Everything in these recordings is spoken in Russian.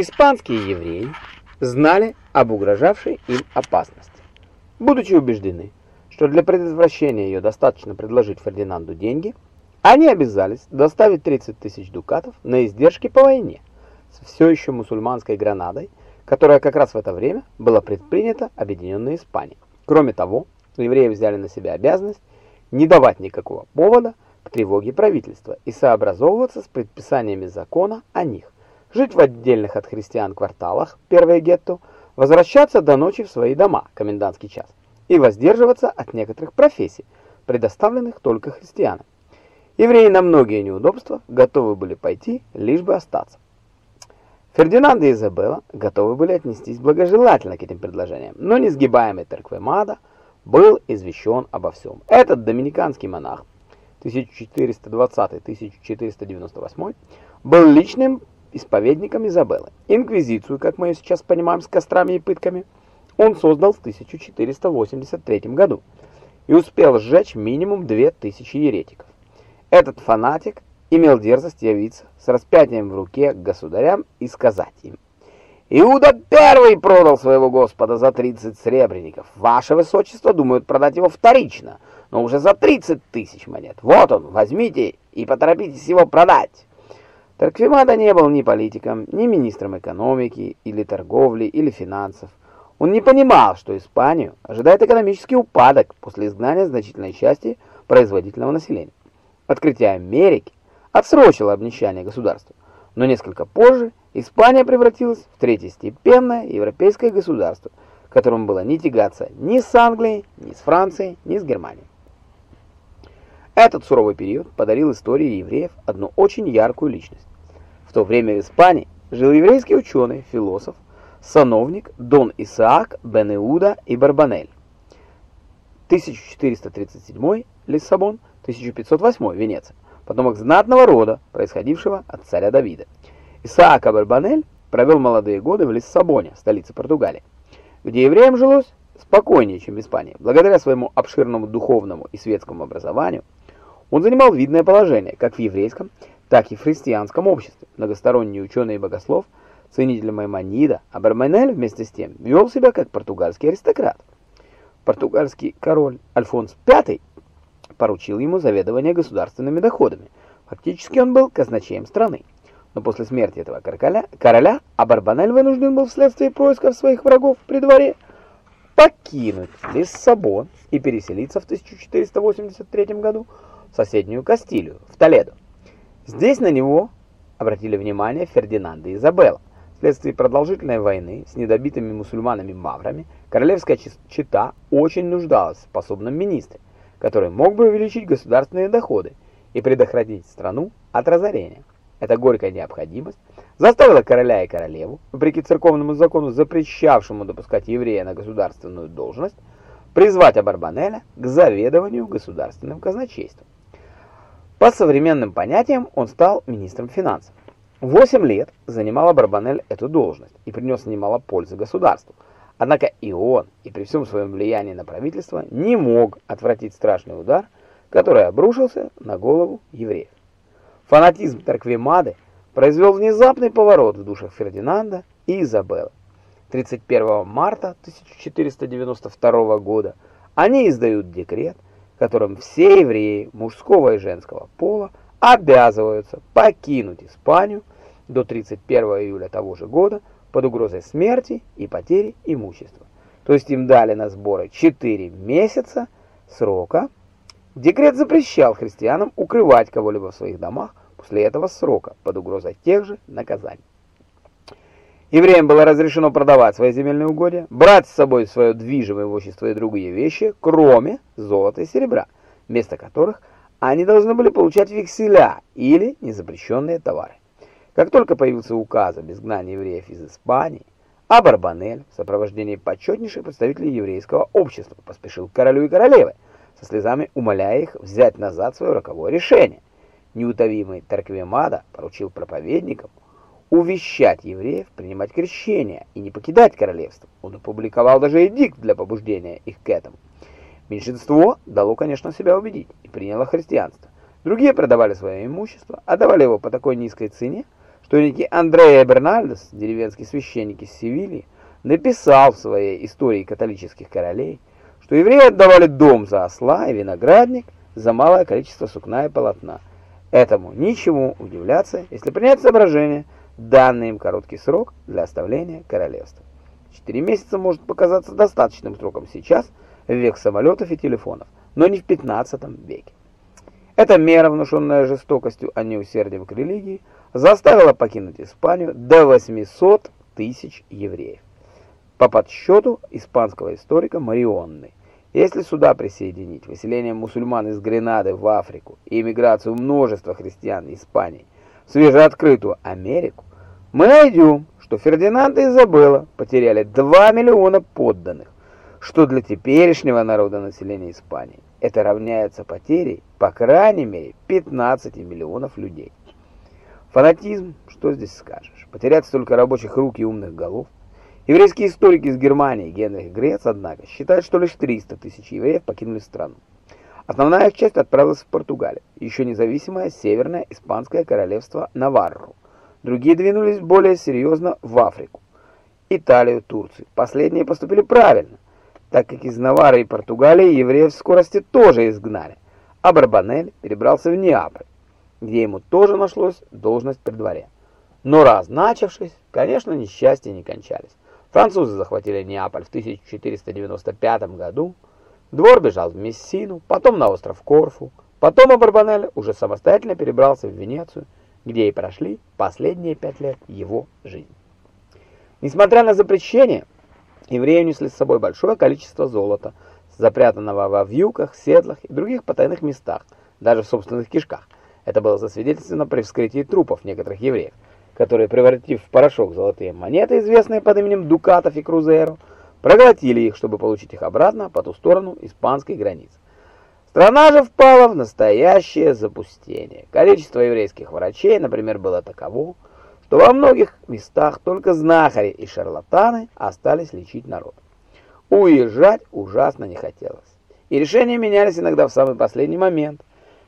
Испанские евреи знали об угрожавшей им опасности. Будучи убеждены, что для предотвращения ее достаточно предложить Фердинанду деньги, они обязались доставить 30 тысяч дукатов на издержки по войне с все еще мусульманской Гранадой, которая как раз в это время была предпринята Объединенной Испанией. Кроме того, евреи взяли на себя обязанность не давать никакого повода к тревоге правительства и сообразовываться с предписаниями закона о них, жить в отдельных от христиан кварталах, первое гетто, возвращаться до ночи в свои дома, комендантский час, и воздерживаться от некоторых профессий, предоставленных только христианам. Евреи на многие неудобства готовы были пойти, лишь бы остаться. Фердинанд и Изабелла готовы были отнестись благожелательно к этим предложениям, но несгибаемый Терквемада был извещен обо всем. Этот доминиканский монах 1420-1498 был личным исповедником Изабеллы. Инквизицию, как мы ее сейчас понимаем, с кострами и пытками, он создал в 1483 году и успел сжечь минимум 2000 еретиков. Этот фанатик имел дерзость явиться с распятием в руке к государям и сказать им, «Иуда первый продал своего господа за 30 сребреников. Ваше высочество думают продать его вторично, но уже за 30 тысяч монет. Вот он, возьмите и поторопитесь его продать». Тарквимада не был ни политиком, ни министром экономики, или торговли, или финансов. Он не понимал, что Испанию ожидает экономический упадок после изгнания значительной части производительного населения. Открытие Америки отсрочило обнищание государства, но несколько позже Испания превратилась в третьестепенное европейское государство, которому было не тягаться ни с Англией, ни с Францией, ни с Германией. Этот суровый период подарил истории евреев одну очень яркую личность. В то время в Испании жил еврейский ученый, философ, сановник Дон Исаак бен Иуда и Барбанель. 1437 Лиссабон, 1508 Венеция, потомок знатного рода, происходившего от царя Давида. Исаак Барбанель провел молодые годы в Лиссабоне, столице Португалии, где евреям жилось спокойнее, чем в Испании. Благодаря своему обширному духовному и светскому образованию он занимал видное положение как в еврейском, так и в христианском обществе. Многосторонний ученый и богослов, ценитель Маймонида, Аберменель вместе с тем вел себя как португальский аристократ. Португальский король Альфонс V поручил ему заведование государственными доходами. Фактически он был казначеем страны. Но после смерти этого короля, короля Абарбанель вынужден был вследствие поисков своих врагов при дворе покинуть Лиссабон и переселиться в 1483 году в соседнюю Кастилию, в Толедо. Здесь на него обратили внимание Фердинанд и Изабелла. Вследствие продолжительной войны с недобитыми мусульманами-маврами королевская чета очень нуждалась в способном министре, который мог бы увеличить государственные доходы и предохранить страну от разорения. Эта горькая необходимость заставила короля и королеву, вопреки церковному закону, запрещавшему допускать еврея на государственную должность, призвать Абарбанеля к заведованию государственным казначейством. По современным понятиям он стал министром финансов. Восемь лет занимал Барбанель эту должность и принес немало пользы государству. Однако и он, и при всем своем влиянии на правительство, не мог отвратить страшный удар, который обрушился на голову евреев. Фанатизм Тарквемады произвел внезапный поворот в душах Фердинанда и Изабеллы. 31 марта 1492 года они издают декрет, которым все евреи мужского и женского пола обязываются покинуть Испанию до 31 июля того же года под угрозой смерти и потери имущества. То есть им дали на сборы 4 месяца срока. Декрет запрещал христианам укрывать кого-либо в своих домах после этого срока под угрозой тех же наказаний. Евреям было разрешено продавать свои земельные угодья, брать с собой свое движимое имущество и другие вещи, кроме золота и серебра, вместо которых они должны были получать векселя или незапрещенные товары. Как только появился указ об изгнании евреев из Испании, а Барбанель в сопровождении почетнейших представителей еврейского общества поспешил к королю и королеве, со слезами умоляя их взять назад свое роковое решение. Неутовимый Тарквемада поручил проповедникам увещать евреев принимать крещение и не покидать королевство. Он опубликовал даже эдикт для побуждения их к этому. Меньшинство дало, конечно, себя убедить и приняло христианство. Другие продавали свое имущество, отдавали его по такой низкой цене, что некий Андреа Бернальдес, деревенский священник из Севильи, написал в своей истории католических королей, что евреи отдавали дом за осла и виноградник за малое количество сукна и полотна. Этому ничему удивляться, если принять соображение, данный им короткий срок для оставления королевства. Четыре месяца может показаться достаточным сроком сейчас, в век самолетов и телефонов, но не в 15 веке. Эта мера, внушенная жестокостью, а не усердием к религии, заставила покинуть Испанию до 800 тысяч евреев. По подсчету испанского историка Марионны, если сюда присоединить выселение мусульман из Гренады в Африку и эмиграцию множества христиан Испании в свежеоткрытую Америку, мы найдем, что Фердинанд и Изабелла потеряли 2 миллиона подданных, что для теперешнего народа населения Испании это равняется потерей, по крайней мере, 15 миллионов людей. Фанатизм, что здесь скажешь? Потерять столько рабочих рук и умных голов? Еврейские историки из Германии, Генрих Грец, однако, считают, что лишь 300 тысяч евреев покинули страну. Основная часть отправилась в Португалию, еще независимое Северное Испанское королевство Наварру. Другие двинулись более серьезно в Африку, Италию, Турцию. Последние поступили правильно, так как из Навары и Португалии евреев в скорости тоже изгнали, а Барбанель перебрался в Неаполь, где ему тоже нашлось должность при дворе. Но раз начавшись, конечно, несчастья не кончались. Французы захватили Неаполь в 1495 году, двор бежал в Мессину, потом на остров Корфу, потом Абарбанель уже самостоятельно перебрался в Венецию, где и прошли последние пять лет его жизни. Несмотря на запрещение, евреи унесли с собой большое количество золота, запрятанного во вьюках, седлах и других потайных местах, даже в собственных кишках. Это было засвидетельствовано при вскрытии трупов некоторых евреев которые, превратив в порошок золотые монеты, известные под именем дукатов и крузеро, проглотили их, чтобы получить их обратно по ту сторону испанской границы. Страна же впала в настоящее запустение. Количество еврейских врачей, например, было таково, что во многих местах только знахари и шарлатаны остались лечить народ. Уезжать ужасно не хотелось. И решения менялись иногда в самый последний момент.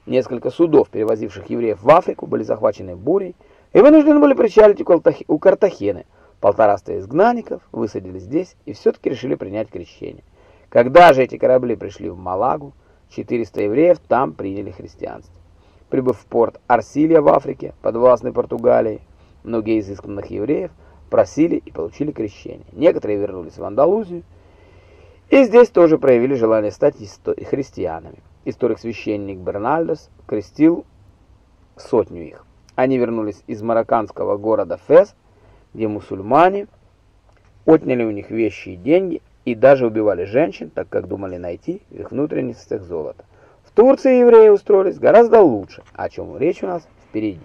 Несколько судов, перевозивших евреев в Африку, были захвачены бурей, и вынуждены были причалить у Картахены. Полтораста изгнанников высадили здесь и все-таки решили принять крещение. Когда же эти корабли пришли в Малагу, 400 евреев там приняли христианство. Прибыв в порт Арсилия в Африке, подвластной Португалии, многие из изгнанных евреев просили и получили крещение. Некоторые вернулись в Андалузию, и здесь тоже проявили желание стать христианами. Историк-священник Бернальдес крестил сотню их. Они вернулись из марокканского города Фес, где мусульмане отняли у них вещи и деньги и даже убивали женщин, так как думали найти в их внутренностях золото. В Турции евреи устроились гораздо лучше, о чем речь у нас впереди.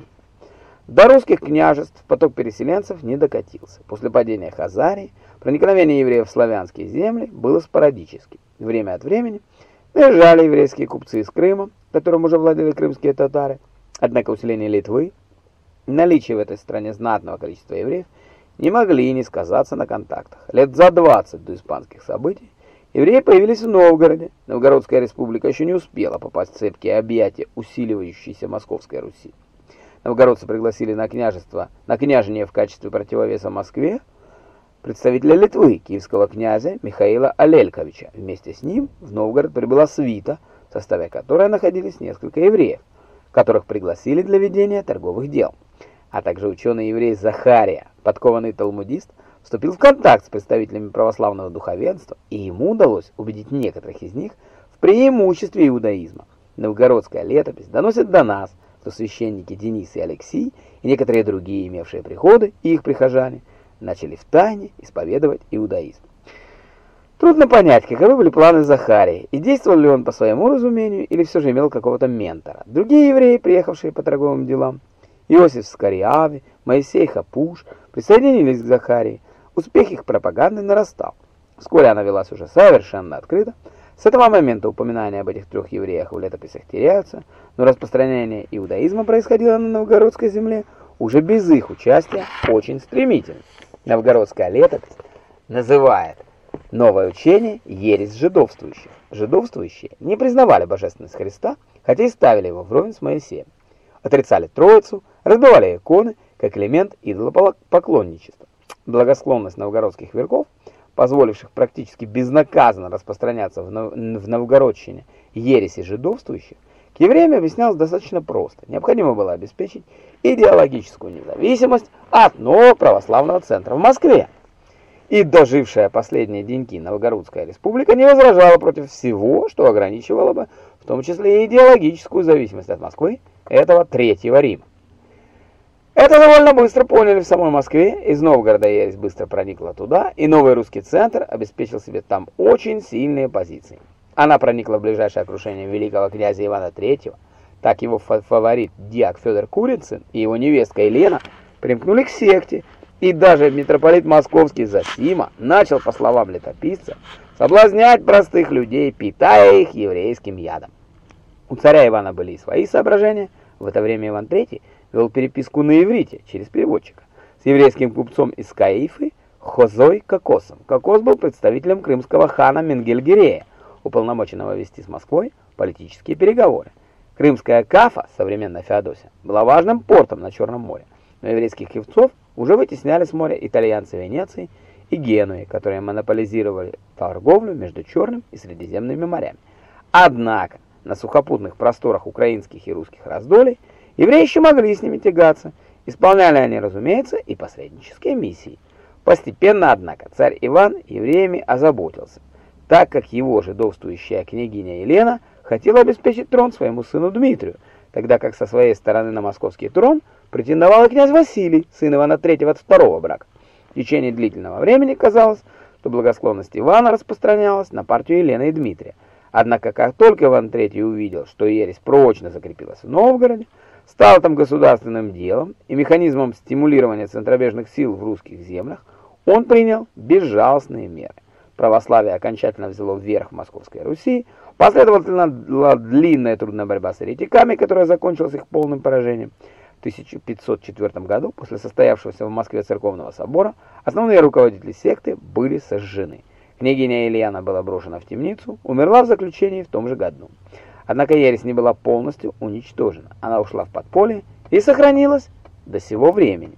До русских княжеств поток переселенцев не докатился. После падения Хазарии проникновение евреев в славянские земли было спорадическим. Время от времени наезжали еврейские купцы из Крыма, которым уже владели крымские татары. Однако усиление Литвы Наличие в этой стране знатного количества евреев не могли не сказаться на контактах. Лет за 20 до испанских событий евреи появились в Новгороде. Новгородская республика еще не успела попасть в цепкие объятия усиливающейся Московской Руси. Новгородцы пригласили на княжество, на княжение в качестве противовеса Москве представителя Литвы, киевского князя Михаила Алельковича. Вместе с ним в Новгород прибыла свита, в составе которой находились несколько евреев, которых пригласили для ведения торговых дел а также ученый-еврей Захария, подкованный талмудист, вступил в контакт с представителями православного духовенства, и ему удалось убедить некоторых из них в преимуществе иудаизма. Новгородская летопись доносит до нас, что священники Денис и Алексий и некоторые другие, имевшие приходы, и их прихожане, начали в тайне исповедовать иудаизм. Трудно понять, каковы были планы Захарии, и действовал ли он по своему разумению, или все же имел какого-то ментора. Другие евреи, приехавшие по торговым делам, Иосиф Скориави, Моисей Хапуш присоединились к Захарии. Успех их пропаганды нарастал. Вскоре она велась уже совершенно открыто. С этого момента упоминания об этих трех евреях в летописях теряются, но распространение иудаизма происходило на новгородской земле уже без их участия очень стремительно. Новгородская летопись называет новое учение ересь жидовствующих. Жидовствующие не признавали божественность Христа, хотя и ставили его вровень с Моисеем. Отрицали Троицу, разбивали иконы как элемент идолопоклонничества. Благосклонность новгородских верхов, позволивших практически безнаказанно распространяться в Новгородщине ереси жидовствующих, к евреям объяснялось достаточно просто. Необходимо было обеспечить идеологическую независимость от нового православного центра в Москве. И дожившая последние деньки Новгородская республика не возражала против всего, что ограничивало бы, в том числе и идеологическую зависимость от Москвы, этого Третьего Рима. Это довольно быстро поняли в самой Москве, из Новгорода ересь быстро проникла туда, и новый русский центр обеспечил себе там очень сильные позиции. Она проникла в ближайшее окружение великого князя Ивана III, так его фаворит диак Федор Курицын и его невестка Елена примкнули к секте, и даже митрополит московский Засима начал, по словам летописца, соблазнять простых людей, питая их еврейским ядом. У царя Ивана были и свои соображения. В это время Иван III вел переписку на иврите через переводчика с еврейским купцом из Каифы Хозой Кокосом. Кокос был представителем крымского хана Менгельгерея, уполномоченного вести с Москвой политические переговоры. Крымская Кафа, современная Феодосия, была важным портом на Черном море, но еврейских кивцов уже вытесняли с моря итальянцы Венеции и Генуи, которые монополизировали торговлю между Черным и Средиземными морями. Однако на сухопутных просторах украинских и русских раздолей евреи еще могли с ними тягаться, исполняли они, разумеется, и посреднические миссии. Постепенно, однако, царь Иван евреями озаботился – так как его жидовствующая княгиня Елена хотела обеспечить трон своему сыну Дмитрию, тогда как со своей стороны на московский трон претендовал князь Василий, сын Ивана III от второго брака. В течение длительного времени казалось, что благосклонность Ивана распространялась на партию Елены и Дмитрия. Однако, как только Иван III увидел, что ересь прочно закрепилась в Новгороде, стал там государственным делом и механизмом стимулирования центробежных сил в русских землях, он принял безжалостные меры православие окончательно взяло вверх в Московской Руси, последовательно длинная трудная борьба с еретиками, которая закончилась их полным поражением. В 1504 году, после состоявшегося в Москве церковного собора, основные руководители секты были сожжены. Княгиня Ильяна была брошена в темницу, умерла в заключении в том же году. Однако ересь не была полностью уничтожена. Она ушла в подполье и сохранилась до сего времени.